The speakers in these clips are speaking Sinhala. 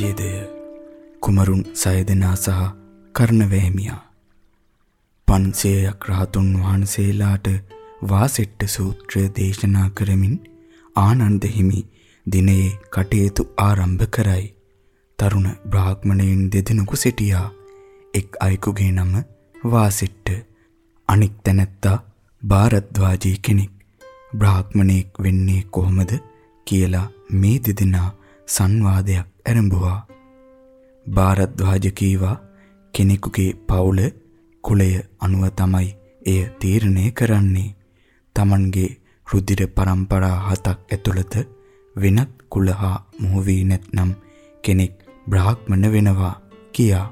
පරිච්ඡේදය කුමරුන් සය දෙනා සහ කර්ණවැහිමියා 500ක් රහතුන් වහන්සේලාට වාසෙට්ට සූත්‍රය දේශනා කරමින් ආනන්ද හිමි දිනයේ කටයුතු ආරම්භ කරයි. තරුණ බ්‍රාහ්මණයින් දෙදෙනෙකු සිටියා. එක් අයෙකුගේ නම වාසිට්ට. අනික් තැනැත්තා භාරද්වාජී කෙනෙක්. බ්‍රාහ්මණෙක් වෙන්නේ කොහොමද කියලා මේ දෙදෙනා සංවාදයක් ආරම්භුවා. භාරද්වාජ කීවා කෙනෙකුගේ පවුල කුලය අනුව තමයි එය තීරණය කරන්නේ. Tamanගේ රුධිර પરම්පරා හතක් ඇතුළත වෙනත් කුල හා මොහු වී නැත්නම් කෙනෙක් බ්‍රාහ්මණ වෙනවා කියා.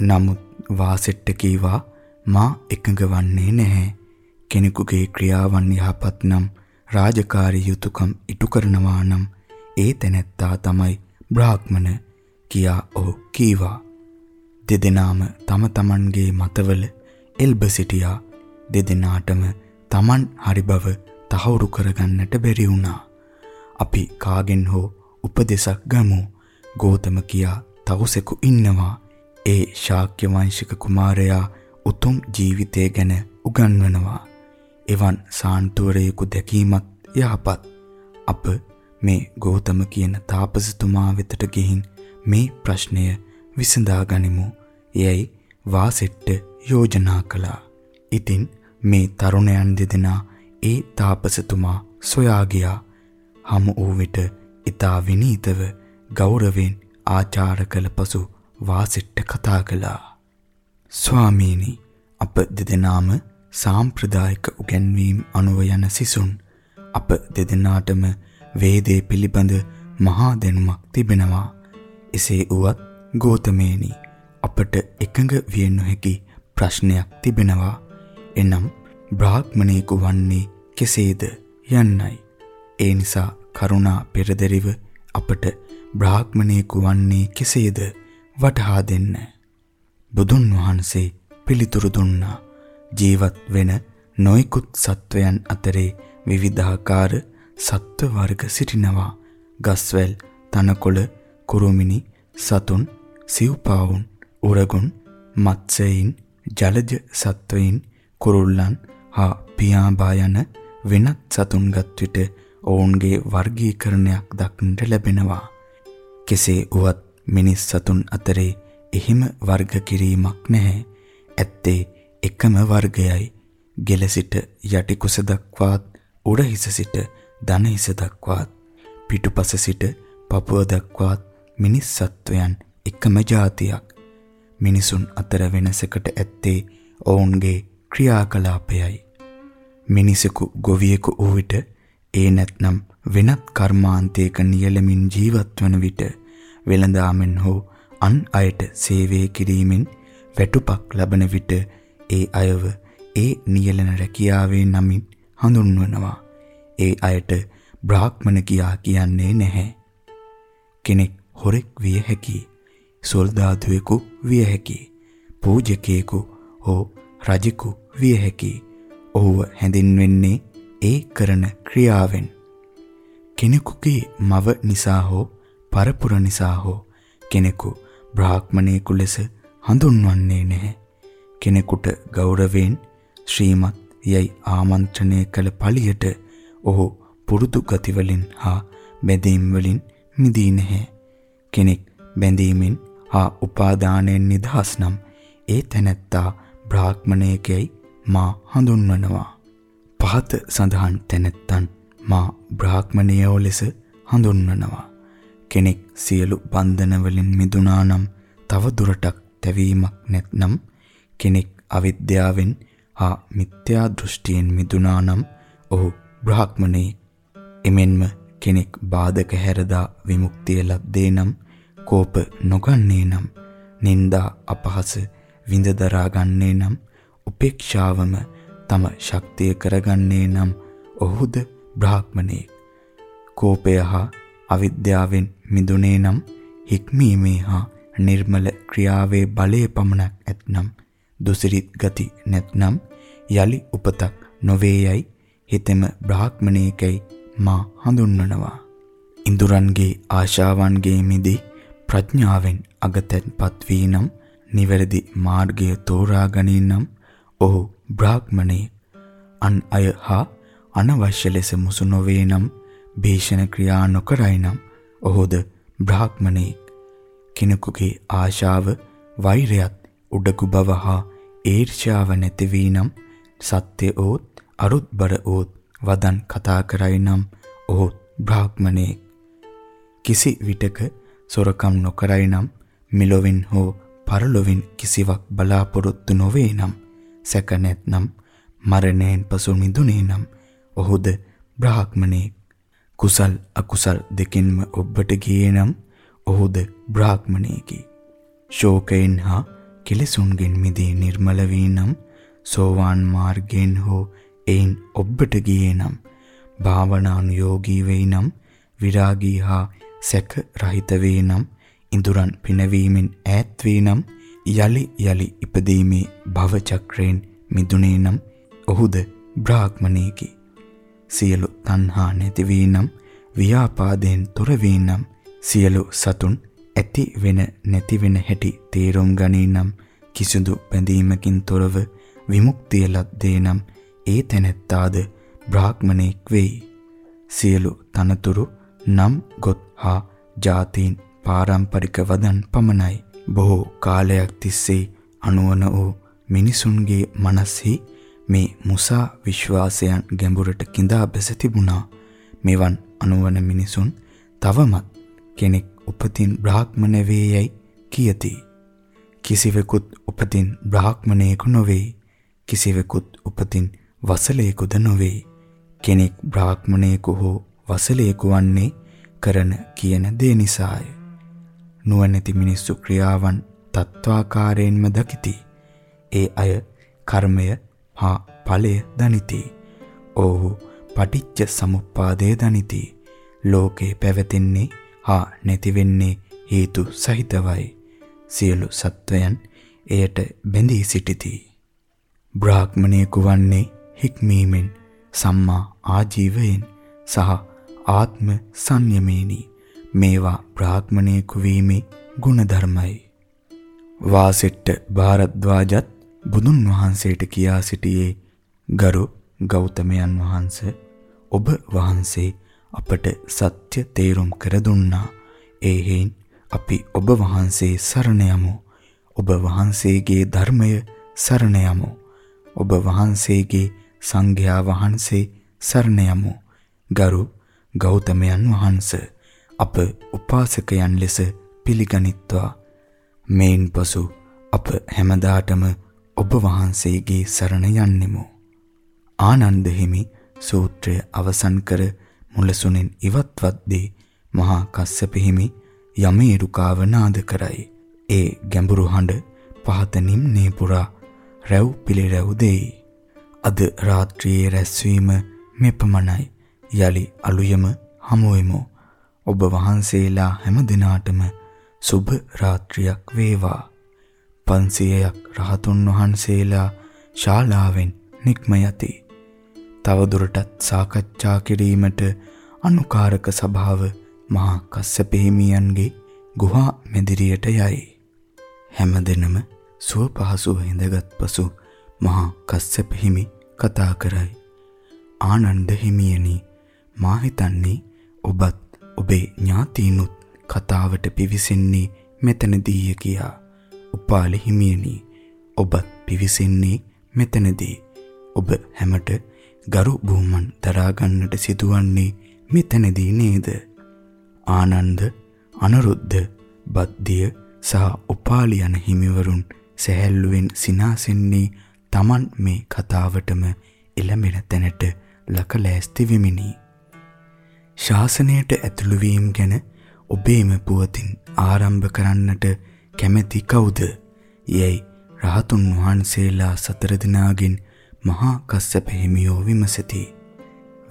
නමුත් වාසෙට්ට කීවා මා එකඟ වන්නේ නැහැ. කෙනෙකුගේ ක්‍රියාවන් යහපත් නම් රාජකාරී යුතුයකම් ඉටු කරනවා නම් ඒ තැනැත්තා තමයි බ්‍රාහ්මණ කියා ඔහු කීවා. දෙදෙනාම තම තමන්ගේ මතවල එල්බ සිටියා. දෙදෙනාටම තමන් හරි බව තහවුරු කරගන්නට බැරි වුණා. අපි කාගෙන් හෝ උපදෙසක් ගමු. ගෝතම කියා තවුසෙකු ඉන්නවා. ඒ ශාක්‍ය වංශික කුමාරයා උතුම් ජීවිතය ගැන උගන්වනවා. එවන් සාන්තුවරයෙකු දැකීමත් යහපත්. අප මේ ගෞතම කියන තාපසතුමා වෙතට ගිහින් මේ ප්‍රශ්නය විසඳා ගනිමු. යැයි වාසෙට්ට යෝජනා කළා. ඉතින් මේ තරුණයන් දෙදෙනා ඒ තාපසතුමා සොයා ගියා. හමු වූ විට ඊතා විනීතව ගෞරවයෙන් ආචාර කළ පසු වාසෙට්ට කතා කළා. ස්වාමීනි අප දෙදෙනාම සාම්ප්‍රදායික උගන්වීම් අනුව යන සිසුන් අප දෙදෙනාටම වේදේ පිළිබඳ මහා දැනුමක් තිබෙනවා. එසේ වුවත් ගෝතමේනි අපට එකඟ විය නොහැකි ප්‍රශ්නයක් තිබෙනවා. එනම් බ්‍රාහ්මණයෙකු වන්නේ කෙසේද යන්නයි. ඒ නිසා කරුණා පෙරදරිව අපට බ්‍රාහ්මණයෙකු වන්නේ කෙසේද වටහා දෙන්න. බුදුන් වහන්සේ පිළිතුරු දුන්නා. ජීවත් වෙන නොයිකුත් සත්වයන් අතරේ විවිධාකාර සත්ව වර්ග සිටිනවා. ගස්වැල්, තනකොළ, කුරුමිනි, සතුන්, සිව්පාවුන්, උරගුන්, මත්ස්‍යයින්, ජලජ සත්වයින්, කුරුල්ලන් හා පියාඹා යන වෙනත් සතුන්ගත් විට ඔවුන්ගේ වර්ගීකරණයක් දක්නට ලැබෙනවා. කෙසේ වුවත් මිනිස් සතුන් අතරේ එහෙම වර්ග කිරීමක් නැහැ. ඇත්තේ එකම වර්ගයයි. ගෙල සිට යටි කුස දක්වාත් උඩ හිස සිට දන හිස දක්වාත් පිටුපස සිට පපුව දක්වාත් මිනිස් සත්වයන් එකම જાතියක්. මිනිසුන් අතර වෙනසකට ඇත්තේ ඔවුන්ගේ ක්‍රියාකලාපයයි. මිනිසෙකු ගොවියෙකු වූ විට ඒ නැත්නම් වෙනත් කර්මාන්තයක නියැලමින් ජීවත් වන විට වෙළඳාමෙන් හෝ අන් අයට සේවය කිරීමෙන් වැටුපක් ලබන විට ඒ අයව ඒ නියැලෙන රැකියාවේ නමින් හඳුන්වනවා. ඒ අයට බ්‍රාහ්මණ කියා කියන්නේ නැහැ. කෙනෙක් හොරෙක් විය හැකියි. සොල්දාදුවෙකු විය හැකියි. පූජකයෙකු හෝ රජෙකු විය හැකියි. ඔහුව හැඳින්වෙන්නේ ඒ කරන ක්‍රියාවෙන්. කෙනෙකුගේ මව නිසා හෝ පරපුර නිසා හෝ කෙනෙකු බ්‍රාහ්මණයෙකු ලෙස හඳුන්වන්නේ නැහැ. කෙනෙකුට ගෞරවයෙන් ශ්‍රීමත් යයි ආමන්ත්‍රණය කළ පළියට ඔහු පුරුදු ගති වලින් හා බැඳීම් වලින් මිදී නැහැ. කෙනෙක් බැඳීමෙන් හා උපාදානයෙන් නිදහස් නම් ඒ තැනැත්තා බ්‍රාහ්මණයෙකයි මා හඳුන්වනවා. පහත සඳහන් තැනැත්තන් මා බ්‍රාහ්මණයෝ ලෙස හඳුන්වනවා. කෙනෙක් සියලු බන්ධන වලින් මිදුණා නම් තව දුරටක් තැවීමක් නැත්නම් කෙනෙක් අවිද්‍යාවෙන් හා මිත්‍යා දෘෂ්ටියෙන් මිදුණා නම් ඔහු බ්‍රාහ්මණයෙක්. එමෙන්ම කෙනෙක් බාධක හැරදා විමුක්තිය ලද්දේ නම් කෝප නොගන්නේ නම් නිന്ദා අපහස විඳ දරා ගන්නේ නම් උපේක්ෂාවම තම ශක්තිය කරගන්නේ නම් ඔහුද බ්‍රාහ්මණයෙක්. කෝපය හා අවිද්‍යාවෙන් මිදුනේ නම් හික්මීමේ හා නිර්මල ක්‍රියාවේ බලය පමණක් ඇතනම් දුසිරිත් ගති නැත්නම් යලි උපතක් නොවේයයි හිතෙම බ්‍රාහ්මණයෙකයි මා හඳුන්වනවා. ඉඳුරන්ගේ ආශාවන්ගේ මිදී ප්‍රඥාවෙන් අගතැන්පත් වී නම් නිවැරදි මාර්ගය තෝරා ගනින්නම් ඔහු බ්‍රාහ්මණේ අන් අය හා අනවශ්‍ය ලෙස මුසු නොවේ නම් භීෂණ ක්‍රියා නොකරයි නම් ඔහුද බ්‍රාහ්මණේ කෙනෙකුගේ ආශාව වෛරයත් උඩගු බව හා ඊර්ෂ්‍යාව නැති වී නම් සත්‍ය ඕත් අරුත්බර ඕත් වදන් කතා කරයි නම් ඔහු බ්‍රාහ්මණේ. කිසි විටක සොරකම් නොකරයි නම් මිලොවින් හෝ පරලොවින් කිසිවක් බලාපොරොත්තු නොවේ නම් සැක නැත්නම් මරණයෙන් පසු මිදුනේ නම් ඔහුද බ්‍රාහ්මණෙක් කුසල් අකුසල් දෙකින්ම ඔබට ගියේ නම් ඔහුද බ්‍රාහ්මණයෙකි ශෝකයෙන් හා කෙලෙසුන්ගෙන් මිදී නිර්මල වී නම් සෝවාන් මාර්ගයෙන් හෝ එයින් ඔබට ගියේ නම් භාවනානුයෝගී වෙයි නම් විරාගී හා සැක රහිත වේ නම් ඉඳුරන් පිනවීමෙන් ඈත් වී නම් යලි යලි ඉපදීමේ භව චක්‍රයෙන් මිදුනේ නම් ඔහුද බ්‍රාහ්මණයෙකි. සියලු තණ්හා නැති වී නම් ව්‍යාපාදයෙන් තොර වී නම් සියලු සතුන් ඇති වෙන නැති වෙන හැටි තේරුම් ගනී නම් කිසිදු බැඳීමකින් තොරව විමුක්තිය ලද්දේ නම් ඒ තැනැත්තාද බ්‍රාහ්මණෙක් වෙයි. සියලු තනතුරු නම් ගොත් හා ජාතීන් පාරම්පරික වදන් පමණයි. බොහෝ කාලයක් තිස්සේ අනුවන වූ මිනිසුන්ගේ මනස්හි මේ මුසා විශ්වාසයන් ගැඹුරට கிඳා බැස තිබුණා. මෙවන් අනුවන මිනිසුන් තවමත් කෙනෙක් උපතින් බ්‍රාහ්මණ වේයයි කියති. කිසිවෙකුත් උපතින් බ්‍රාහ්මණයෙකු නොවේ. කිසිවෙකුත් උපතින් වසලයෙකුද නොවේ. කෙනෙක් බ්‍රාහ්මණයෙකු හෝ වසලයෙකු වන්නේ කරන කියන දේ නිසාය. නුවණැති මිනිස්සු ක්‍රියාවන් තත්වාකාරයෙන්ම දකිති. ඒ අය කර්මය හා ඵලය දනිති. ඔව්හු පටිච්ච සමුප්පාදය දනිති. ලෝකේ පැවතෙන්නේ හා නැති වෙන්නේ හේතු සහිතවයි. සියලු සත්වයන් එයට බැඳී සිටිති. බ්‍රාහ්මණයෙකු වන්නේ හික්මීමෙන් සම්මා ආජීවයෙන් සහ ආත්ම සංයමේනි. මේවා බ්‍රාහ්මණයෙකු වීමේ ගුණධර්මයි. වාසෙට්ට භාරද්වාජත් බුදුන් වහන්සේට කියා සිටියේ ගරු ගෞතමයන් වහන්සේ ඔබ වහන්සේ අපට සත්‍ය තේරුම් කර දුන්නා. ඒ හේන් අපි ඔබ වහන්සේ සරණ යමු. ඔබ වහන්සේගේ ධර්මය සරණ යමු. ඔබ වහන්සේගේ සංඝයා වහන්සේ සරණ යමු. ගරු ගෞතමයන් වහන්සේ අප උපාසකයන් ලෙස පිළිගනිත්වා. මේන් පසු අප හැමදාටම ඔබ වහන්සේගේ සරණ යන්නෙමු. ආනන්ද හිමි සූත්‍රය අවසන් කර මුලසුනෙන් ඉවත්වත්දී මහා කස්සප හිමි යමේරුකාව නාද කරයි. ඒ ගැඹුරු හඬ පහත නිම්නේ පුරා රැව් පිළිරැව් දෙයි. අද රාත්‍රියේ රැස්වීම මෙපමණයි. යලි අලුයම හමුවෙමු. ඔබ වහන්සේලා හැම දිනාටම සුබ රාත්‍රියක් වේවා. 500ක් රහතුන් වහන්සේලා ශාලාවෙන් නික්ම යති. තවදුරටත් සාකච්ඡා කිරීමට අනුකාරක සභාව මහා කස්සප හිමියන්ගේ ගුහා මැදිරියට යයි. හැමදෙනම සුව පහසුව හිඳගත් පසු මහා කස්සප හිමි කතා කරයි. ආනන්ද හිමියනි මා හිතන්නේ ඔබත් ඔබේ ඥාතීනුත් කතාවට පිවිසෙන්නේ මෙතනදීය කියා. උපාලි හිමියනි ඔබත් පිවිසෙන්නේ මෙතනදී. ඔබ හැමට ගරු බුහුමන් දරා ගන්නට සිදුවන්නේ මෙතනදී නේද? ආනන්ද අනුරුද්ධ බද්දිය සහ උපාලි යන හිමිවරුන් සැහැල්ලුවෙන් සිනාසෙන්නේ Taman මේ කතාවටම එළඹෙන තැනට ලකලෑස්ති වෙමිනි. ශාසනයට ඇතුළු වීම ගැන ඔබේම පුවතින් ආරම්භ කරන්නට කැමැති කවුද? යැයි රහතුන් වහන්සේලා සතර දිනාගෙන් මහා කස්සප හිමියෝ විමසති.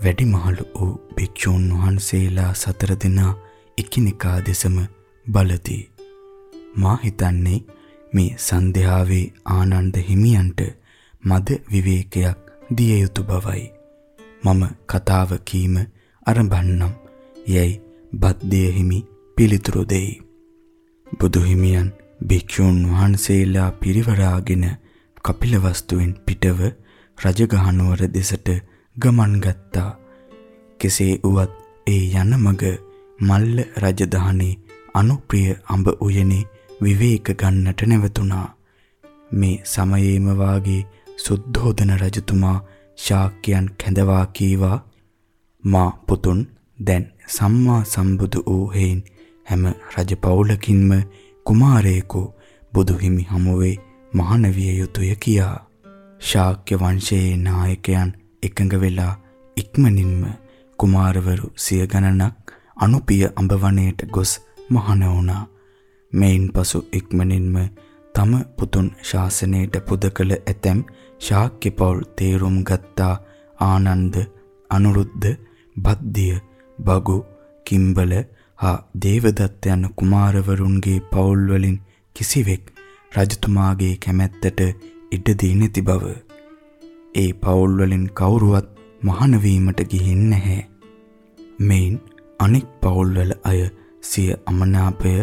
වැඩිමහලු වූ භික්ෂූන් වහන්සේලා සතර දෙනා එකිනෙකා දෙසම බලති. මා හිතන්නේ මේ සන්ධ්‍යාවේ ආනන්ද හිමියන්ට මද විවේකයක් දිය යුතු බවයි. මම කතාව කීම අරඹන්නම් යැයි බද්දේ හිමි පිළිතුරු දෙයි. බුදු හිමියන් භික්ෂූන් වහන්සේලා පිරිවරාගෙන කපිලවස්තුවෙන් පිටව රජගහනුවර දෙසට ගමන් ගත්තා. කෙසේ වුවත් ඒ යන මග මල්ල රජදහනේ අනුප්‍රිය අඹ උයනේ විවේක ගන්නට නැවතුණා. මේ සමයේම වාගේ සුද්ධෝදන රජතුමා ශාක්‍යයන් කැඳවා කීවා මා පුතුන් දැන් සම්මා සම්බුදු වූ හේන් හැම රජ පවුලකින්ම කුමාරයෙකු බුදු හිමි හමුවේ මහාන විය යුතුය කියා ශාක්‍ය වංශයේ නායකයන් එකඟ වෙලා ඉක්මනින්ම කුමාරවරු සිය ගණනක් අනුපිය අඹවණේට ගොස් මහාන වුණා. මෙයින් පසු ඉක්මනින්ම තම පුතුන් ශාසනයට පුද කළ ඇතැම් ශාක්‍ය පවුල් තේරුම් ගත්තා ආනන්ද අනුරුද්ධ බද්දිය බගු කිම්බල හා දේවදත්ත යන කුමාරවරුන්ගේ පවුල් වලින් කිසිවෙක් රජතුමාගේ කැමැත්තට ඉඩ දී නැති බව. ඒ පවුල් වලින් කවුරුවත් මහාන වීමට ගිහින් නැහැ. මෙයින් අනෙක් පවුල් වල අය සිය අමනාපය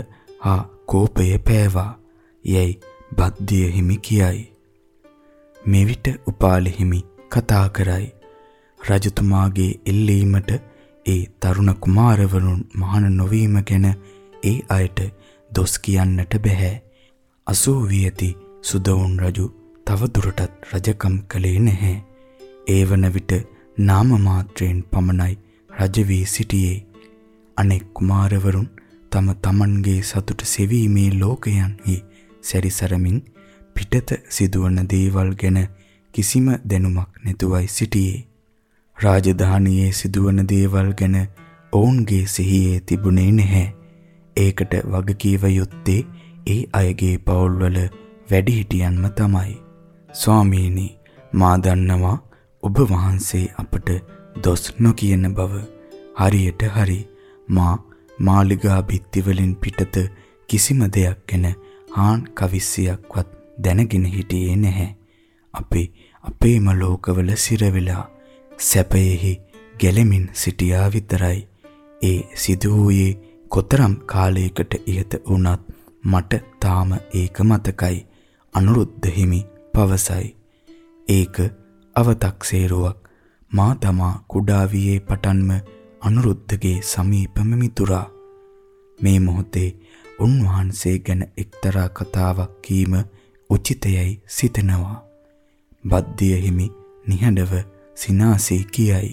හා කෝපය පෑවා. යැයි බද්දිය හිමි කියයි. මෙවිට උපාලි හිමි කතා කරයි. රජතුමාගේ එල්ලීමට ඒ තරුණ කුමාරවරුන් මහාන නොවීම ගැන ඒ අයට දොස් කියන්නට බෑ. අසූවී ඇති සුදවුන් රජු තව දුරටත් රජකම් කළේ නැහැ. ඒ වන විට නාම මාත්‍රයෙන් පමණයි රජ වී සිටියේ. අනෙක් කුමාරවරුන් තම තමන්ගේ සතුට සෙවීමේ ලෝකයන්හි සැරිසරමින් පිටත සිදුවන දේවල් ගැන කිසිම දැනුමක් නැතුවයි සිටියේ. රාජධානියේ සිදුවන දේවල් ගැන ඔවුන්ගේ සිහියේ තිබුණේ නැහැ. ඒකට වගකීව යුත්තේ ඒ අයගේ පවුල්වල වැඩිහිටියන්ම තමයි. ස්වාමීනි මා දන්නවා ඔබ වහන්සේ අපට දොස් නොකියන බව හරියට හරි මා මාලිගා බිත්ති වලින් පිටත කිසිම දෙයක් ගැන හාන් කවිස්සියක්වත් දැනගෙන හිටියේ නැහැ. අපි අපේම ලෝකවල සිර වෙලා සැපයෙහි ගැලෙමින් සිටියා විතරයි. ඒ සිදු වූයේ කොතරම් කාලයකට ඉහත වුණත් මට තාම ඒක මතකයි. අනුරුද්ධ හිමි පවසයි. ඒක අවතක්සේරුවක් මා තමා කුඩා වියේ පටන්ම අනුරුද්ධගේ සමීපම මිතුරා. මේ මොහොතේ උන්වහන්සේ ගැන එක්තරා කතාවක් කීම උචිතයයි සිතනවා. බද්දිය හිමි නිහඬව සිනාසී කියයි.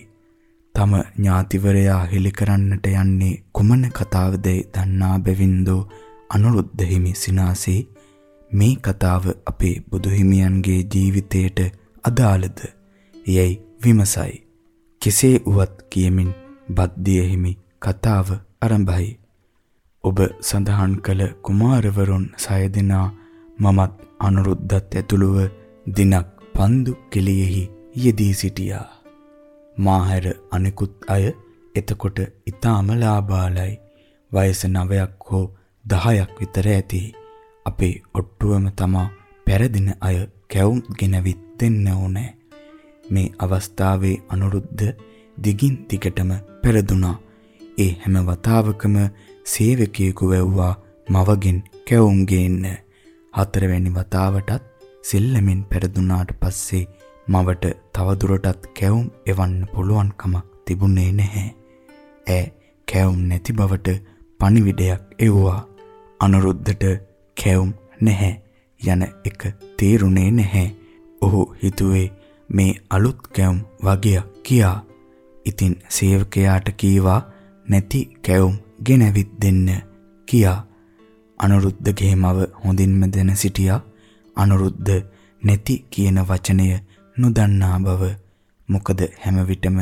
තම ඥාතිවරයා හෙළි කරන්නට යන්නේ කුමන කතාවදයි දන්නා බැවින්දෝ අනුරුද්ධ හිමි සිනාසී මේ කතාව අපේ බුදුහිමියන්ගේ ජීවිතයට අදාළද යැයි විමසයි. කෙසේ වුවත් කියමින් බද්දිය හිමි කතාව ආරම්භයි. ඔබ සඳහන් කළ කුමාරවරුන් සය දෙනා මමත් අනුරුද්ධත් ඇතුළුව දිනක් පන්දු කෙලියෙහි යෙදී සිටියා. මාහැර අනෙකුත් අය එතකොට ඊටාම ලාබාලයි. වයස 9ක් හෝ 10ක් විතර ඇති. අපේ ඔට්ටුවම තමා පෙරදින අය කැවුම් ගෙනවිත් දෙන්න ඕනේ. මේ අවස්ථාවේ අනුරුද්ධ දිගින් දිගටම පෙරදුනා. ඒ හැම වතාවකම සේවකයෙකු වැව්වා මවගෙන් කැවුම් ගේන්න. හතරවැනි වතාවටත් සෙල්ලමින් පෙරදුනාට පස්සේ මවට තවදුරටත් කැවුම් එවන්න පුළුවන් කමක් තිබුණේ නැහැ. ඈ කැවුම් නැති බවට පණිවිඩයක් එව්වා. අනුරුද්ධට කැවුම් නැහැ යන එක තේරුනේ නැහැ. ඔහු හිතුවේ මේ අලුත් කැවුම් වගයක් කියා. ඉතින් සේවකයාට කීවා නැති කැවුම් ගෙනවිත් දෙන්න කියා. අනුරුද්ධගේ මව හොඳින්ම දැන සිටියා. අනුරුද්ධ නැති කියන වචනය නොදන්නා බව. මොකද හැම විටම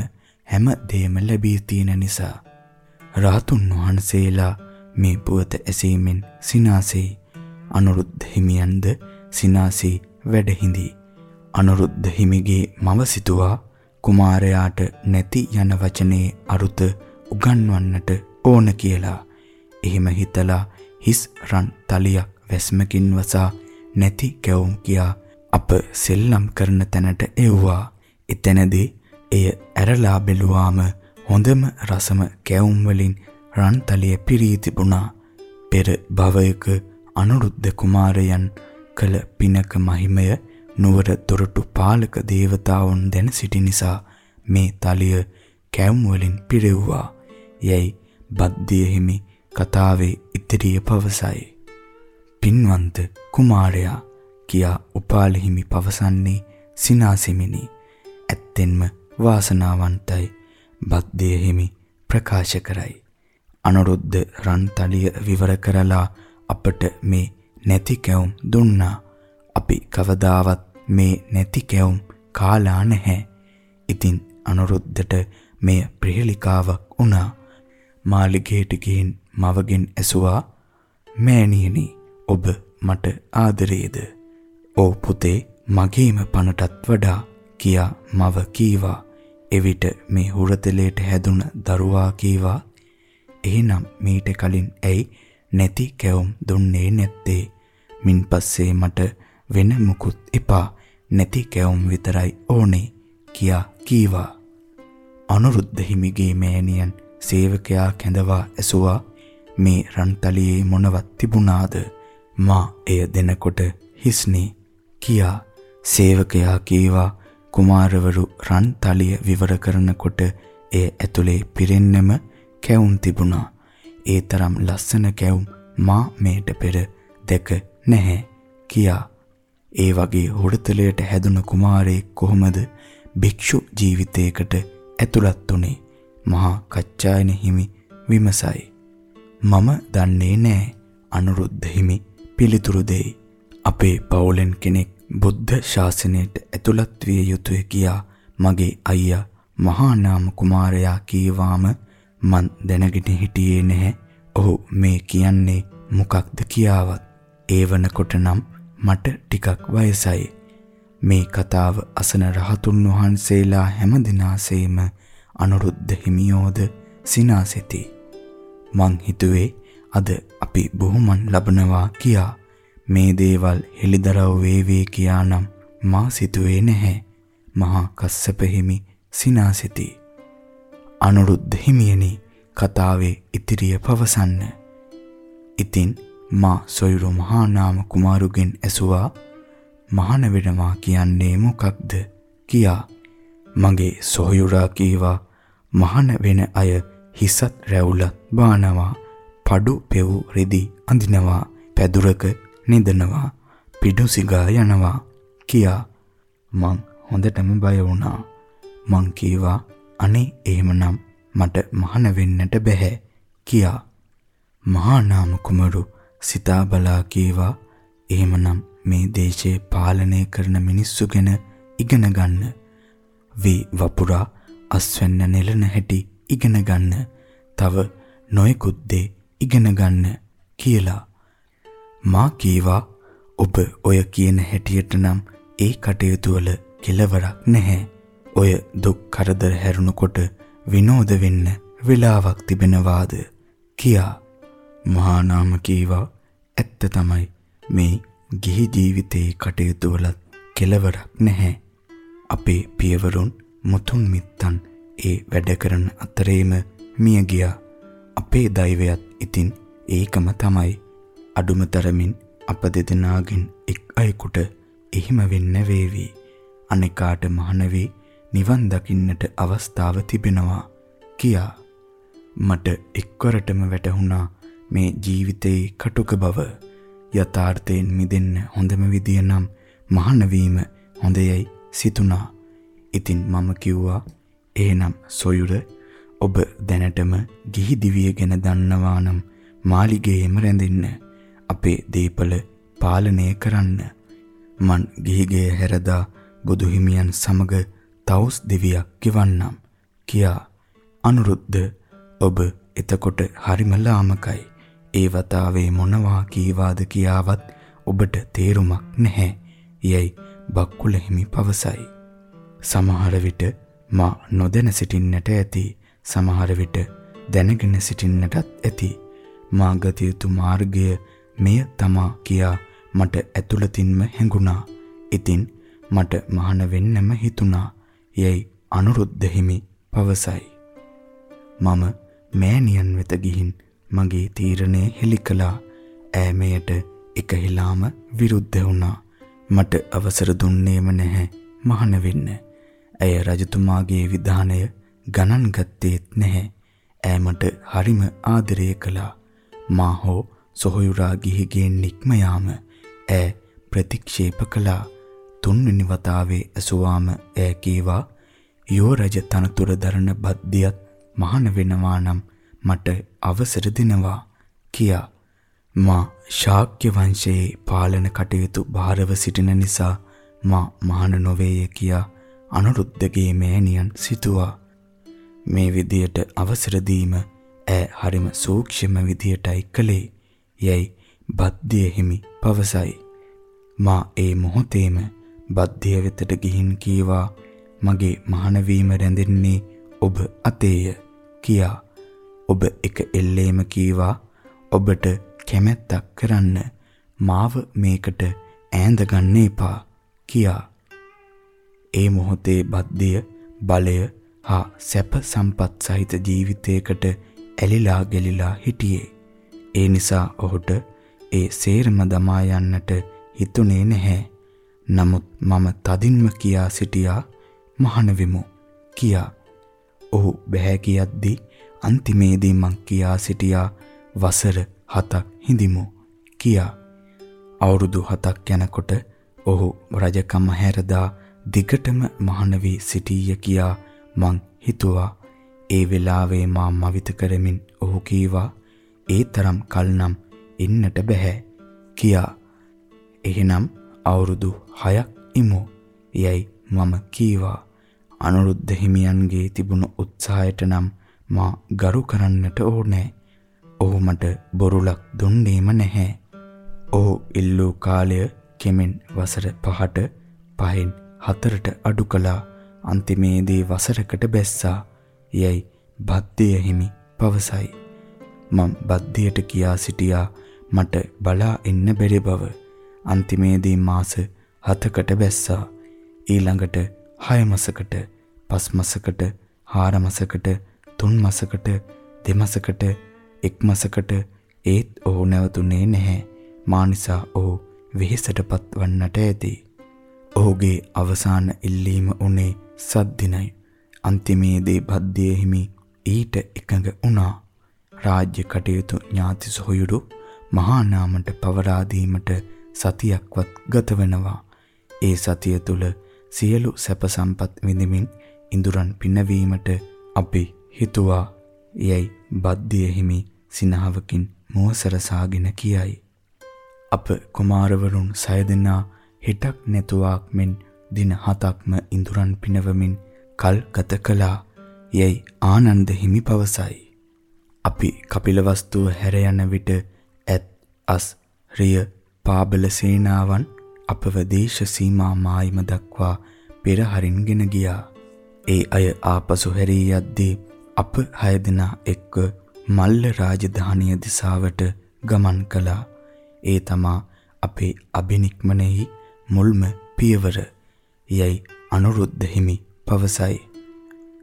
හැම දෙයක්ම ලැබී තියෙන නිසා. රාතුන් වහන්සේලා මේ පුවත ඇසීමෙන් සිනාසෙයි. අනුරුද්ධ හිමියන්ද සිනාසී වැඩ හිඳි. අනුරුද්ධ හිමිගේ මව සිතුවා කුමාරයාට නැති යන වචනේ අරුත උගන්වන්නට ඕන කියලා. එහෙම හිතලා හිස් රන් තලියක් වැස්මකින් වසා නැති කැවුම් කියා අප සෙල්ලම් කරන තැනට එව්වා. එතැනදී එය ඇරලා බැලුවාම හොඳම රසම කැවුම් වලින් රන් තලිය පිරී තිබුණා. පෙර භවයක අනුරුද්ධ කුමාරයන් කළ පිනක මහිමය නුවර දොරටු පාලක දේවතාවුන් දැන සිටි නිසා මේ තලිය කැවුම් වලින් පිරෙව්වා. යැයි බද්දිය හිමි කතාවේ ඉදිරිය පවසයි. පින්වන්ත කුමාරයා කියා උපාලි හිමි පවසන්නේ සිනාසෙමිනි. ඇත්තෙන්ම වාසනාවන්තයි බද්දිය හිමි ප්‍රකාශ කරයි. අනුරුද්ධ රන්තලිය විවර කරලා අපට මේ නැති කැවුම් දුන්නා. අපි කවදාවත් මේ නැති කැවුම් කාලා නැහැ. ඉතින් අනුරුද්ධට මෙය ප්‍රහෙලිකාවක් වුණා. මාලිගයට ගිහින් මවගෙන් ඇසුවා මෑණියනි ඔබ මට ආදරේද? "ඔව් පුතේ මගේම පණටත් වඩා" කියා මව කීවා. එවිට මේ හුරතලයට හැදුන දරුවා කීවා. එහෙනම් මීට කලින් ඇයි නැති කැවුම් දුන්නේ නැත්තේ? මින් පස්සේ මට වෙන මුකුත් එපා. නැති කැවුම් විතරයි ඕනේ කියා කීවා. අනුරුද්ධ හිමිගේ මෑණියන් සේවකයා කැඳවා ඇසුවා. මේ රන්තලියේ මොනවත් තිබුණාද මා එය දෙනකොට හිස්නේ කියා සේවකයා කීවා කුමාරවරු රන්තලිය විවර කරනකොට එය ඇතුලේ පිරෙන්නෙම කැවුම් තිබුණා. ඒ තරම් ලස්සන කැවුම් මා මේට පෙර දැක නැහැ කියා. ඒ වගේ හොරතලයට හැදුන කුමාරයෙක් කොහොමද භික්ෂු ජීවිතයකට ඇතුළත් උනේ? මහා කච්චායන හිමි විමසයි. මම දන්නේ නෑ අනුරුද්ධ හිමි පිළිතුරු දෙයි. අපේ පවුලෙන් කෙනෙක් බුද්ධ ශාසනයට ඇතුළත් විය යුතුය කියා මගේ අයියා මහා නාම කුමාරයා කීවාම මන් දැනගෙන හිටියේ නැහැ. ඔහු මේ කියන්නේ මොකක්ද කියාවත්. ඒ වනකොට නම් මට ටිකක් වයසයි. මේ කතාව අසන රහතුන් වහන්සේලා හැමදිනාසේම අනුරුද්ධ හිමියෝද සිනාසෙති. මං හිතුවේ අද අපි බොහොමන් ලබනවා කියා මේ දේවල් හෙළිදරව් වේවේ කියා නම් මා සිතුවේ නැහැ. මහා කස්සප හිමි සිනාසෙති. අනුරුද්ධ හිමියනි කතාවේ ඉතිරිය පවසන්න. ඉතින් මා සොයුරු මහා නාම කුමාරුගෙන් ඇසුවා මහාන වෙනවා කියන්නේ මොකක්ද කියා මගේ සොයුරා කීවා මහාන වෙන අය හිසත් රැවුලත් බානවා. පඩු පෙව් රෙදි අඳිනවා. පැදුරක නිදනවා. පිඩු සිගා යනවා. කියා මං හොඳටම බය වුණා. මං කීවා අනේ එහෙමනම් මට මහාන වෙන්නට බැහැ. කියා මහා නාම කුමරු සිතා බලා කීවා. එහෙමනම් මේ දේශය පාලනය කරන මිනිස්සු ගැන ඉගෙන ගන්න. වී වපුරා අස්වැන්න නෙලන හැටි ඉගෙන ගන්න. තව නොයෙකුත් දේ ඉගෙන ගන්න කියලා. මා කීවා ඔබ ඔය කියන හැටියට නම් ඒ කටයුතු වල කෙලවරක් නැහැ. ඔය දුක් කරදර හැරුණකොට විනෝද වෙන්න වෙලාවක් තිබෙනවාද කියා. මහා නාම කීවා ඇත්ත තමයි. මේ ගිහි ජීවිතයේ කටයුතු වලත් කෙලවරක් නැහැ. අපේ පියවරුන් මුතුන් මිත්තන් ඒ වැඩ කරන අතරේම මිය ගියා. අපේ දෛවයත් ඉතින් ඒකම තමයි. අඩුම තරමින් අප දෙදෙනාගෙන් එක් අයෙකුට එහෙම වෙන්න වේවි. අනිකාට මහාන වේ නිවන් දකින්නට අවස්ථාව තිබෙනවා කියා. මට එක්වරටම වැටහුණා මේ ජීවිතේ කටුක බව. යථාර්ථයෙන් මිදෙන්න හොඳම විදිය නම් මහාන වීම හොඳයයි සිතුණා. ඉතින් මම කිව්වා එහෙනම් සොයුර ඔබ දැනටම ගිහි දිවිය ගැන දන්නවා නම් මාලිගයේම රැඳෙන්න. අපේ දීපල පාලනය කරන්න. මන් ගිහිගේ හැරදා බුදුහිමියන් සමග තවුස් දෙවියක් ගෙවන්නම් කියා අනුරුද්ධ ඔබ එතකොට හරිම ලාමකයි. ඒ වතාවේ මොනවා කීවාද කියාවත් ඔබට තේරුමක් නැහැ. යයි බක්කුල හිමි පවසයි. සමහර විට මා නොදැන සිටින්නට ඇති සමහර විට දැනගෙන සිටින්නටත් ඇති මා ගත යුතු මාර්ගය මෙය තමා කියා මට ඇතුළතින්ම හැඟුණා ඉතින් මට මහාන වෙන්නම හිතුණා යයි අනුරුද්ධ හිමි පවසයි. මම මෑණියන් වෙත ගිහින් මගේ තීරණය හෙළි කළා. ඈ මෙයට එක හිලාම විරුද්ධ වුණා. මට අවසර දුන්නේම නැහැ මහාන වෙන්න. ඇය රජතුමාගේ විධානය ගණන් ගත්තේත් නැහැ. ඈ මට හරිම ආදරය කළා. මා හෝ සොහොයුරා ගිහිගෙන් නික්ම යාම ඈ ප්‍රතික්ෂේප කළා. තුන්වෙනි වතාවේ ඇසුවාම ඈ කීවා යෝ රජ තනතුර දරන බද්දියත් මහාන වෙනවා නම් මට අවසර දෙනවා කියා මා ශාක්‍ය වංශයේ පාලන කටයුතු භාරව සිටින නිසා මා මහාන නොවේය කියා අනුරුද්ධගේ මෑණියන් සිතුවා. මේ විදියට අවසර දීම ඈ හරිම සූක්ෂම විදියටයි කළේ. යයි බද්දිය හිමි පවසයි. මා ඒ මොහොතේම බද්දිය වෙතට ගිහින් කීවා මගේ මහාන වීම රැඳෙන්නේ ඔබ අතේය කියා. ඔබ එක එල්ලේම කීවා ඔබට කැමැත්තක් කරන්න. මාව මේකට ඈඳ ගන්න එපා කියා. ඒ මොහොතේ බද්දිය බලය හා සැප සම්පත් සහිත ජීවිතයකට ඇලිලා ගැලිලා හිටියේ. ඒ නිසා ඔහුට ඒ සේරම දමා යන්නට හිතුනේ නැහැ. නමුත් මම තදින්ම කියා සිටියා මහාන වෙමු කියා. ඔහු බැහැ කියද්දී අන්තිමේදී මං කියා සිටියා වසර 7ක් හිඳිමු කියා. අවුරුදු 7ක් යනකොට ඔහු රජකම හැරදා දිගටම මහාන වී සිටීය කියා මං හිතුවා. ඒ වෙලාවේ මා මවිත කරමින් ඔහු කීවා ඒ තරම් කල්නම් ඉන්නට බෑ කියා. එහෙනම් අවුරුදු 6ක් ඉමු යයි මම කීවා. අනුරුද්ධ හිමියන්ගේ තිබුණු උත්සාහයට නම් මා ගරු කරන්නට ඕනේ. ඔහු මට බොරුලක් දුන්නේම නැහැ. ඔහු ඉල්ලූ කාලය කෙමෙන් වසර 5ට පහෙන් 4ට අඩු කළා. අන්තිමේදී වසරකට බැස්සා. යයි බද්දිය හිමි පවසයි. මම බද්දියට කියා සිටියා මට බලා ඉන්න බැරි බව. අන්තිමේදී මාස 7කට බැස්සා. ඊළඟට 6 මාසකට, 5 මාසකට, 4 මාසකට, 3 මාසකට, දෙමාසකට, එක් මාසකට ඒත් ඔහු නැවතුනේ නැහැ. මා නිසා ඔහු වෙහෙසටපත් වන්නට ඇති. ඔහුගේ අවසාන ඉල්ලීම උනේ සද්දිනයි. අන්තිමේදී බද්දිය හිමි ඊට එකඟ වුණා. රාජ්‍ය කටයුතු ඥාති සොහොයුරු මහා නාමට පවරා දීමට සතියක්වත් ගත වෙනවා. ඒ සතිය තුල සියලු සැප සම්පත් විඳමින් ඉඳුරන් පිනවීමට අපි හිතුවා යයි බද්දිය හිමි සිනහවකින් මුවසරසාගෙන කියයි. අප කුමාරවරුන් සය දෙනා හිටක් නැතුවක් මෙන් දින හතක්ම ඉඳුරන් පිනවමින් කල් ගත කළා යයි ආනන්ද හිමි පවසයි. අපි කපිලවස්තුව හැර යන විට ඇත් අස් රිය පාබල සේනාවන් අපව දේශ සීමා මායිම දක්වා පෙරහරින්ගෙන ගියා. ඒ අය ආපසු හැරී යද්දී අප හය දෙනා එක්ක මල්ල රාජධානිය දිසාවට ගමන් කළා. ඒ තමා අපේ අබිනික්මනෙහි මුල්ම පියවර. යයි අනුරුද්ධ හිමි පවසයි.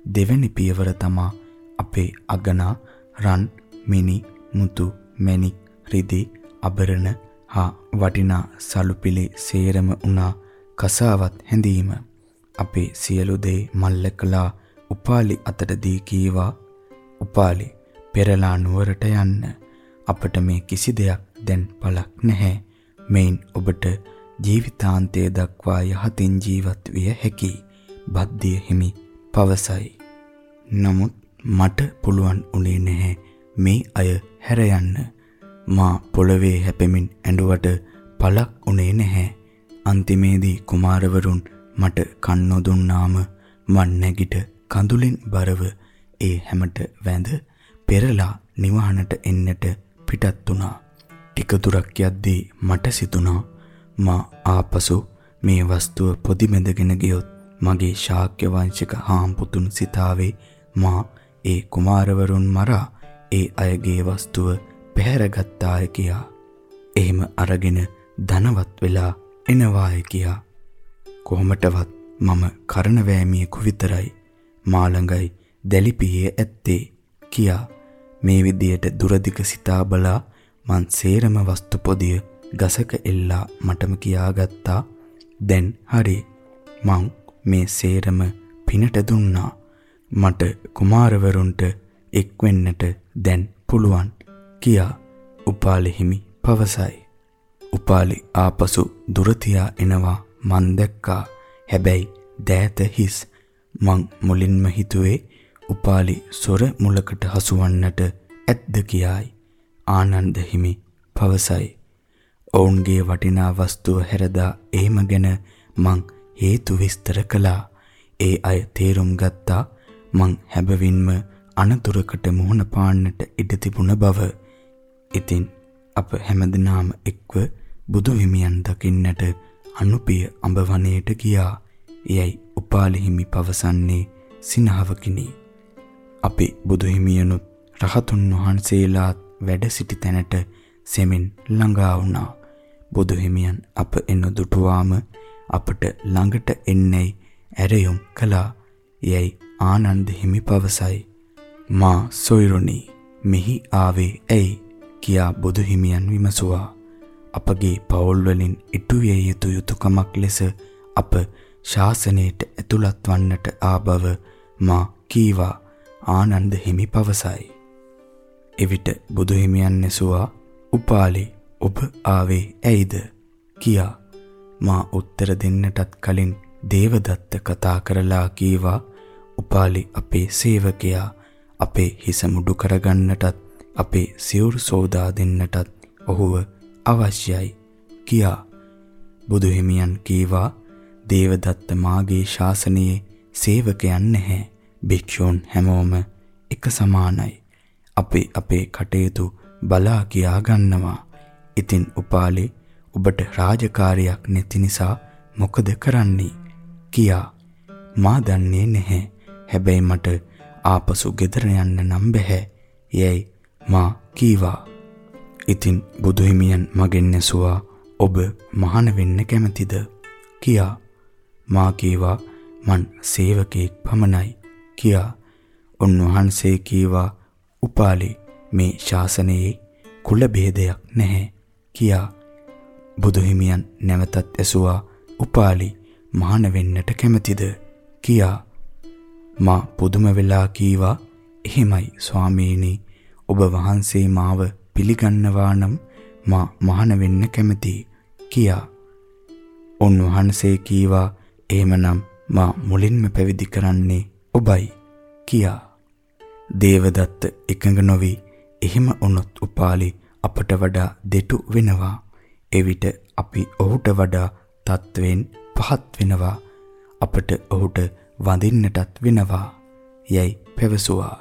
දෙවැනි පියවර තමා අපේ අගනා රන් මිනි මුතු මැණික් රිදී අබරණ හා වටිනා සලුපිලි සේරම උනා කසාවත් හැඳීම අපේ සියලු දේ මල්ලකලා උපාලි අතට දී කීවා උපාලි පෙරලා නුවරට යන්න අපට මේ කිසි දෙයක් දැන් පළක් නැහැ මෙයින් ඔබට ජීවිතාන්තය දක්වා යහතින් ජීවත් විය හැකි බද්දිය හිමි පවසයි නමුත් මට පුළුවන් උනේ නැහැ මේ අය හැර යන්න මා පොළවේ හැපෙමින් ඇඬුවට පළක් උනේ නැහැ. අන්තිමේදී කුමාරවරුන් මට කන් නොදුන්නාම මන් නැගිට කඳුලින් බරව ඒ හැමට වැඳ පෙරලා නිවහනට එන්නට පිටත් වුණා. ටික දුරක් යද්දී මට සිතුණා මා ආපසු මේ වස්තුව පොදි බැඳගෙන ගියොත් මගේ ශාක්‍ය වංශික හාම්පුතුන් සිතාවේ මා ඒ කුමාරවරුන් මරා ඒ අයගේ වස්තුව පැහැරගත්තාය කියා. එහෙම අරගෙන ධනවත් වෙලා එනවාය කියා. කොහොමටවත් මම කරනවෑමියෙකු විතරයි මා ළඟයි දැලිපියේ ඇත්තේ කියා මේ විදියට දුරදිග සිතා බලා මං සේරම වස්තු පොදිය ගසක එල්ලා මටම කියාගත්තා දැන් හරි මං මේ සේරම පිනට දුන්නා මට කුමාරවරුන්ට එක්වෙන්නට දැන් පුළුවන් කියා උපාලි හිමි පවසයි. උපාලි ආපසු දුරතියා එනවා මන් දැක්කා. හැබැයි දෑත හිස් මං මුලින්ම හිතුවේ උපාලි සොර මුලකට හසුවන්නට ඇද්ද කියායි. ආනන්ද හිමි පවසයි. ඔවුන්ගේ වටිනා වස්තුව හැරදා එහෙම ගැන මං හේතු විස්තර කළා. ඒ අය තේරුම් ගත්තා මං හැබවින්ම අනතුරකට මුහුණ පාන්නට ඉඩ තිබුණ බව. ඉතින් අප හැමදෙනාම එක්ව බුදු හිමියන් දකින්නට අනුපිය අඹ වනයේට ගියා. එයයි උපාලි හිමි පවසන්නේ සිනහවකිනි. අපි බුදු හිමියනුත් රහතුන් වහන්සේලාත් වැඩ සිටි තැනට සෙමින් ළඟා වුණා. බුදු හිමියන් අප එන දුටුවාම අපට ළඟට එන්නේයි ඇරයුම් කළා. යයි ආනන්ද හිමි පවසයි. මා සොයිරුනි මෙහි ආවේ ඇයි කියා බුදු හිමියන් විමසුවා. අපගේ පවුල් වලින් ඉටු විය යුතු යුතුයකමක් ලෙස අප ශාසනයට ඇතුළත් වන්නට ආ බව මා කීවා ආනන්ද හිමි පවසයි. එවිට බුදු හිමියන් ඇසුවා උපාලි ඔබ ආවේ ඇයිද? කියා. මා උත්තර දෙන්නටත් කලින් දේවදත්ත කතා කරලා කීවා උපාලි අපේ සේවකයා අපේ හිස මුඩු කරගන්නටත් අපේ සිවුරු සෝදා දෙන්නටත් ඔහුව අවශ්‍යයි. කියා. බුදු හිමියන් කීවා දේවදත්ත මාගේ ශාසනයේ සේවකයන් නැහැ. භික්ෂූන් හැමෝම එක සමානයි. අපි අපේ කටයුතු බලා කියා ගන්නවා. ඉතින් උපාලි ඔබට රාජකාරියක් නැති නිසා මොකද කරන්නේ? කියා මා දන්නේ නැහැ. හැබැයි මට ආපසු ගෙදර යන්න නම් බෑ යයි මා කීවා. ඉතින් බුදුහිමියන් මගෙන් ඇසුවා ඔබ මහාන වෙන්න කැමතිද? කියා මා කීවා මන් සේවකෙක් පමණයි. කියා උන්වහන්සේ කීවා උපාලි මේ ශාසනයේ කුල ભેදයක් නැහැ. කියා බුදුහිමියන් නැවතත් ඇසුවා උපාලි මහාන වෙන්නට කැමතිද කියා මා පුදුම වෙලා කීවා එහෙමයි ස්වාමීනි ඔබ වහන්සේ මාව පිළිගන්නවා නම් මා මහාන වෙන්න කැමතියි කියා. උන්වහන්සේ කීවා එහෙමනම් මා මුලින්ම පැවිදි කරන්නේ ඔබයි කියා. දේවදත්ත එකඟ නොවි එහෙම වුණොත් උපාලි අපට වඩා දෙටු වෙනවා. එවිට අපි ඔහුට වඩා තත්වෙන් පහත් වෙනවා. අපට ඔහුට වඳින්නටත් වෙනවා. යයි පැවසුවා.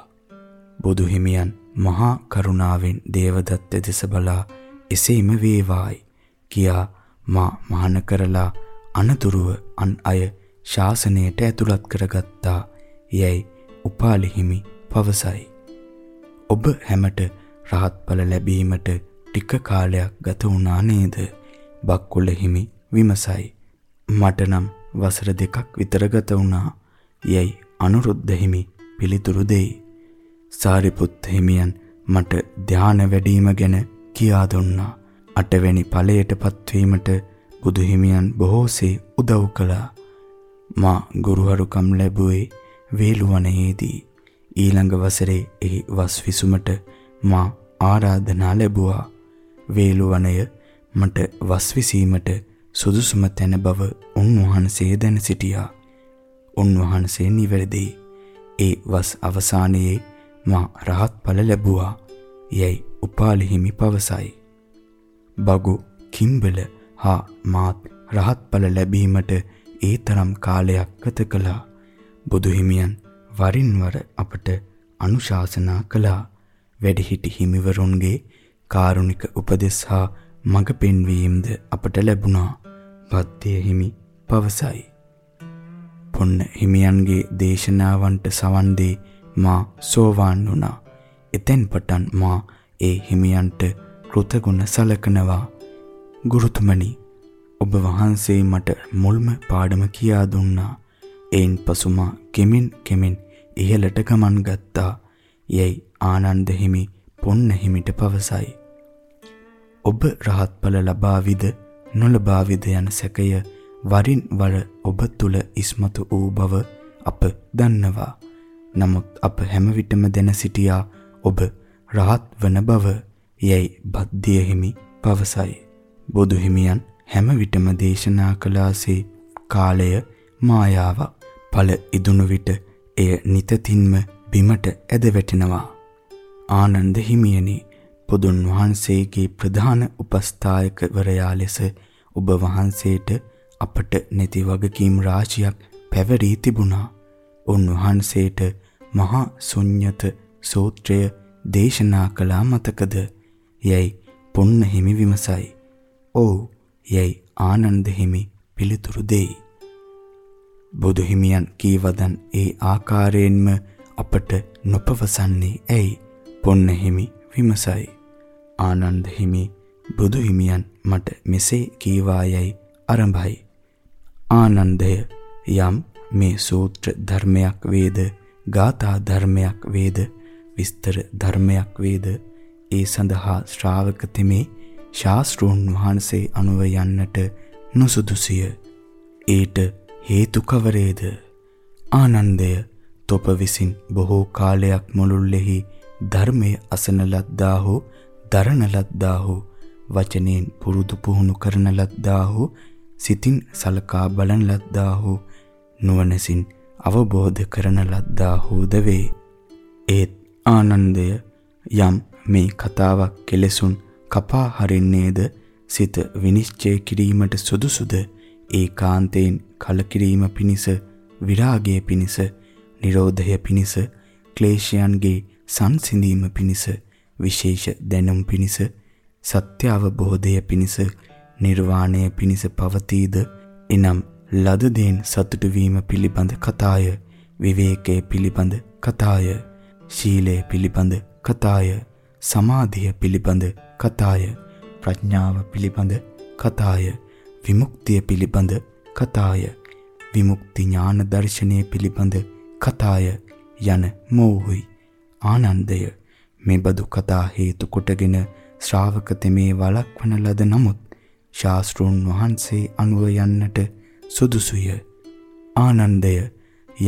බුදු හිමියන් මහා කරුණාවෙන් දේවදත්ත දෙස බලා එසේම වේවායි කියා මා මහාන කරලා අනතුරුව අන් අය ශාසනයට ඇතුළත් කරගත්තා යයි උපාලි හිමි පවසයි. ඔබ හැමට රහත් ඵල ලැබීමට ටික කාලයක් ගත වුණා නේද? බක්කුල හිමි විමසයි. මට නම් වසර දෙකක් විතර ගත වුණා. යයි අනුරුද්ධ හිමි පිළිතුරු දෙයි. සාරිපුත්ත හිමියන් මට ධාන වැඩිම ගැන කියා දුන්නා. අටවැනි ඵලයටපත් වීමට බුදු හිමියන් බොහෝසේ උදව් කළා. මා ගුරුහරුකම් ලැබුවේ වේලුවනයේදී. ඊළඟ වසරේ එහි වස් විසුමට මා ආරාධනා ලැබුවා. වේලුවනය මට වස් විසීමට සුදුසුම තැන බව උන්වහන්සේ දැන සිටියා. උන්වහන්සේ නිවැරදි. ඒ වස් අවසානයේ මා රහත් ඵල ලැබුවා යයි උපාලි හිමි පවසයි. බගු කිම්බල හා මාත් රහත් ඵල ලැබීමට ඒ තරම් කාලයක් ගත කළා. බුදු හිමියන් වරින් වර අපට අනුශාසනා කළා. වැඩිහිටි හිමිවරුන්ගේ කාරුණික උපදෙස් හා මඟ පෙන්වීමද අපට ලැබුණා. වද්දේ හිමි පවසයි. පොන්න හිමියන්ගේ දේශනාවන්ට සවන් දී මා සෝවාන් වුණා. එතෙන් පටන් මා ඒ හිමියන්ට කෘතගුණ සලකනවා. ගුරුතුමනි ඔබ වහන්සේ මට මුල්ම පාඩම කියා දුන්නා. එයින් පසු මා කෙමින් කෙමින් ඉහළට ගමන් ගත්තා. යයි ආනන්ද හිමි පොන්න හිමිට පවසයි. ඔබ රහත්ඵල ලබාවිද නොලබාවිද යන සැකය වරින් වර ඔබ තුල ඉස්මතු වූ බව අප දන්නවා. නමුත් අප හැම විටම දැන සිටියා ඔබ රහත් වන බව යැයි බද්දිය හිමි පවසයි. බුදු හිමියන් හැම විටම දේශනා කළාසේ කාලය මායාවක්. ඵල ඉදුණු විට එය නිතතින්ම බිමට ඇද වැටෙනවා. ආනන්ද හිමියනි බුදුන් වහන්සේගේ ප්‍රධාන උපස්ථායකවරයා ලෙස ඔබ වහන්සේට අපට නැති වගකීම් රාශියක් පැවරී තිබුණා. උන්වහන්සේට මහා ශුන්්‍යත සූත්‍රය දේශනා කළා මතකද? යැයි පුන්න හිමි විමසයි. "ඔව්" යැයි ආනන්ද හිමි පිළිතුරු දෙයි. බුදු හිමියන් කීවදන් ඒ ආකාරයෙන්ම අපට නොපවසන්නේ ඇයි? පුන්න හිමි විමසයි. ආනන්ද හිමි බුදු හිමියන් මට මෙසේ කීවායයි ආරම්භයි. ආනන්දය යම් මේ සූත්‍ර ධර්මයක් වේද ගාථා ධර්මයක් වේද විස්තර ධර්මයක් වේද ඒ සඳහා ශ්‍රාවක තෙමේ ශාස්ත්‍රෝන් වහන්සේ අනුව යන්නට නුසුදුසිය. ඒට හේතු කවරේද? ආනන්දය තොප විසින් බොහෝ කාලයක් මුළුල්ලෙහි ධර්මයේ අසන ලද්දාහු දරන ලද්දාහු වචනෙන් පුරුදු පුහුණු කරන ලද්දාහු සිතින් සලකා බලන ලද්දාහු නුවණසින් අවබෝධ කරන ලද්දාහුද වේ. ඒත් ආනන්දය යම් මේ කතාවක් කෙලෙසුන් කපා හරින්නේද සිත විනිශ්චය කිරීමට සුදුසුද ඒකාන්තයෙන් කලකිරීම පිණිස විරාගය පිණිස නිරෝධය පිණිස ක්ලේශයන්ගේ සංසිඳීම පිණිස විශේෂ දැනුම් පිණිස සත්‍ය අවබෝධය පිණිස නිර්වාණය පිණිස පවතීද? එනම් ලද දේන් සතුටු වීම පිළිබඳ කතාය විවේකයේ පිළිබඳ කතාය ශීලයේ පිළිබඳ කතාය සමාධිය පිළිබඳ කතාය ප්‍රඥාව පිළිබඳ කතාය විමුක්තිය පිළිබඳ කතාය විමුක්ති ඥාන දර්ශනය පිළිබඳ කතාය යන මෝහුයි ආනන්දය මෙබඳු කතා හේතු කොටගෙන ශ්‍රාවක තෙමේ වළක්වන ලද නමුත් ශාස්ත්‍රුන් වහන්සේ අනුව යන්නට සුදුසුය ආනන්දය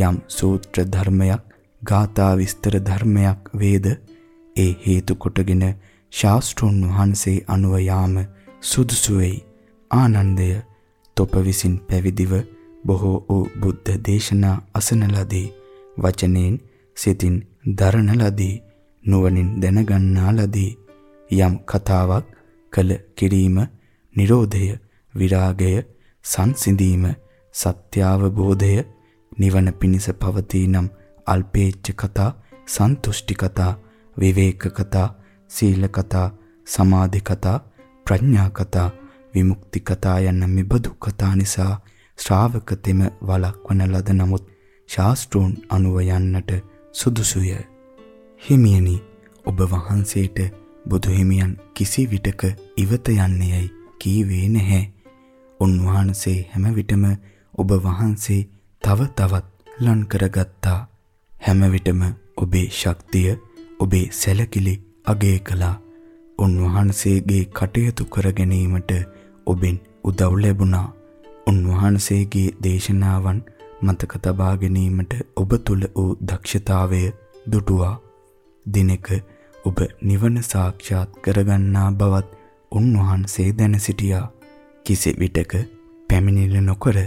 යම් සූත්‍ර ධර්මයක් ගාථා විස්තර ධර්මයක් වේද ඒ හේතු කොටගෙන ශාස්ත්‍රුන් වහන්සේ අනුව යාම සුදුසු වෙයි. ආනන්දය තොප විසින් පැවිදිව බොහෝ වූ බුද්ධ දේශනා අසන ලදී. වචනෙන් සිතින් දරන ලදී. නුවණින් දැනගන්නා ලදී. යම් කතාවක් කළ කිරීම, Nirodhaය, විරාගය, සංසිඳීම, සත්‍යාවබෝධය, නිවන පිණිස පවතී නම් අල්පේච්ඡ කතා, සන්තුෂ්ටි කතා, විවේක කතා, සීල කතා, සමාධි කතා, ප්‍රඥා කතා, විමුක්ති කතා යන මෙබඳු කතා නිසා ශ්‍රාවක තෙම වළක්වන ලද නමුත් ශාස්ත්‍රෝන් අනුව යන්නට සුදුසුය. හිමියනි ඔබ වහන්සේට බුදු හිමියන් කිසි විටක ඉවත යන්නේයි කීවේ නැහැ. උන්වහන්සේ හැම විටම ඔබ වහන්සේ තව තවත් ලන් කරගත්තා. හැම විටම ඔබේ ශක්තිය ඔබේ සැලකිලි අගය කළා. උන්වහන්සේගේ කටයුතු කර ගැනීමට ඔබෙන් උදව් ලැබුණා. උන්වහන්සේගේ දේශනාවන් මතක තබා ගැනීමට ඔබ තුල වූ දක්ෂතාවය දුටුවා. දිනක ඔබ නිවන සාක්ෂාත් කරගන්නා බවත් උන්වහන්සේ දැන සිටියා. කිසි විටක පැමිණිලි නොකර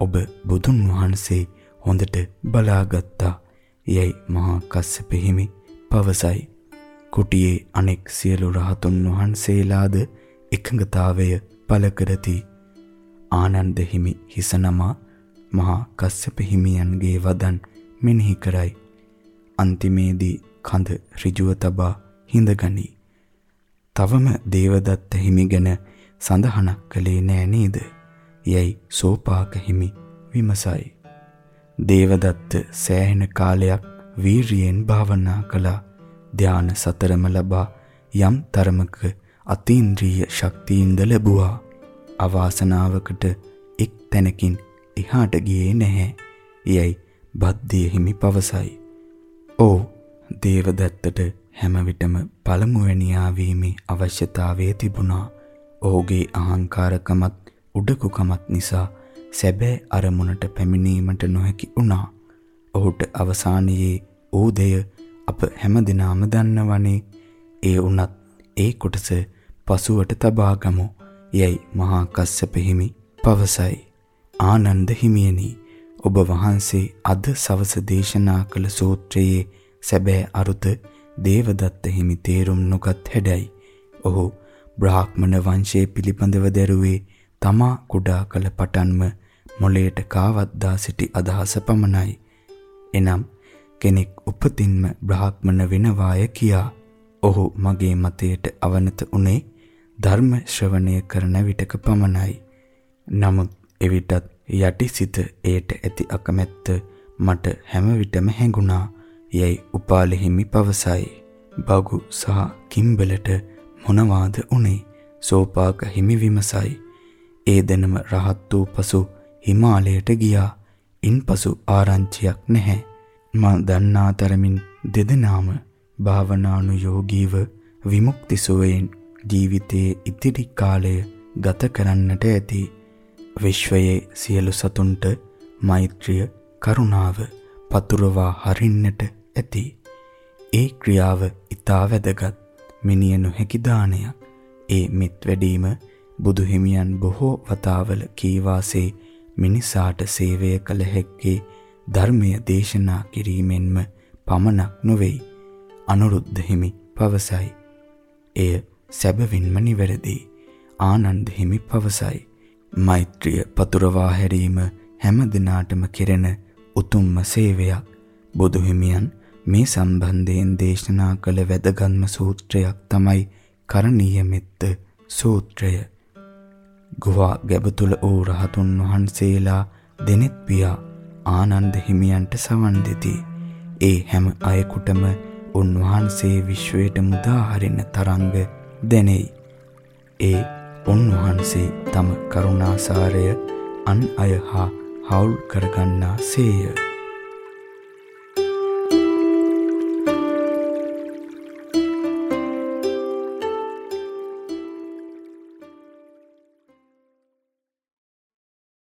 ඔබ බුදුන් වහන්සේ හොඳට බලාගත්තා. යයි මහා කස්සප හිමි පවසයි. කුටියේ අනෙක් සියලු රහතුන් වහන්සේලාද එකඟතාවය පළ කරති. ආනන්ද හිමි හිස නමා මහා කස්සප හිමියන්ගේ වදන් මෙනෙහි කරයි. අන්තිමේදී කඳ ඍජුව තබා හිඳගනි. තවම දේවදත්ත හිමි ගැන සඳහනක් කළේ නෑ නේද? යයි සෝපාක හිමි විමසයි. දේවදත්ත සෑහෙන කාලයක් වීරියෙන් භාවනා කළා. ධාන සතරම ලබා යම් තරමක අතීන්ද්‍රිය ශක්තියින්ද ලැබුවා. අවාසනාවකට එක් තැනකින් එහාට ගියේ නැහැ. යයි බද්දිය හිමි පවසයි. "ඕ දේවදත්තට හැම විටම පළමුවැනියා වීමේ අවශ්‍යතාවය තිබුණා. ඔහුගේ අහංකාරකමත් උඩකුකමත් නිසා සැබෑ අරමුණට පැමිණීමට නොහැකි වුණා. ඔහුට අවසානයේ ඌදය අප හැමදිනාම දන්නවනේ. ඒ වුණත් ඒ කොටස පසුවට තබා ගමු. යයි මහා කස්සප හිමි පවසයි. ආනන්ද හිමියනි ඔබ වහන්සේ අද සවස දේශනා කළ සූත්‍රයේ සැබෑ අරුත දේවදත්ත හිමි තේරුම් නොගත් හැඩයි. ඔහු බ්‍රාහ්මණ වංශයේ පිළිබඳව දැරුවේ තමා කුඩා කළ පටන්ම මොලේට කාවද්දා සිටි අදහස පමණයි. එනම් කෙනෙක් උපතින්ම බ්‍රාහ්මණ වෙනවාය කියා. ඔහු මගේ මතයට අවනත උනේ ධර්ම ශ්‍රවණය කරන විටක පමණයි. නමුත් එවිටත් යටිසිත ඒට ඇති අකමැත්ත මට හැම විටම හැඟුණා. යයි උපාලි හිමි පවසයි. බගු සහ කිම්බලට මොනවාද උනේ? සෝපාක හිමි විමසයි. ඒ දෙනම රහත් වූ පසු හිමාලයට ගියා. ඉන්පසු ආරංචියක් නැහැ. මා දන්නා තරමින් දෙදෙනාම භාවනානුයෝගීව විමුක්ති සුවයෙන් ජීවිතයේ ඉතිරි කාලය ගත කරන්නට ඇති. විශ්වයේ සියලු සතුන්ට මෛත්‍රිය කරුණාව පතුරවා හරින්නට ඇති. ඒ ක්‍රියාව ඊටා වැදගත් මිනිය නොහැකි දානයක්. ඒ මෙත් වැඩීම බුදු හිමියන් බොහෝ වතාවල කීවාසේ මිනිසාට සේවය කළ හැක්කේ ධර්මය දේශනා කිරීමෙන්ම පමණක් නොවේයි. අනුරුද්ධ හිමි පවසයි. එය සැබවින්ම නිවැරදි. ආනන්ද හිමි පවසයි. මෛත්‍රිය පතුරවා හැරීම හැම දිනාටම කෙරෙන උතුම්ම සේවයක්. බුදු හිමියන් මේ සම්බන්ධයෙන් දේශනා කළ වැදගත්ම සූත්‍රයක් තමයි කරණීය මෙත්ත සූත්‍රය. ගුහා ගැබ තුල වූ රහතුන් වහන්සේලා දෙනෙත් පියා ආනන්ද හිමියන්ට සවන් දෙති. ඒ හැම අයෙකුටම උන්වහන්සේ විශ්වයට මුදා හරින තරංග දැනෙයි. ඒ උන්වහන්සේ තම කරුණාසාරය අන් අය හා හවුල් කරගන්නා සේය.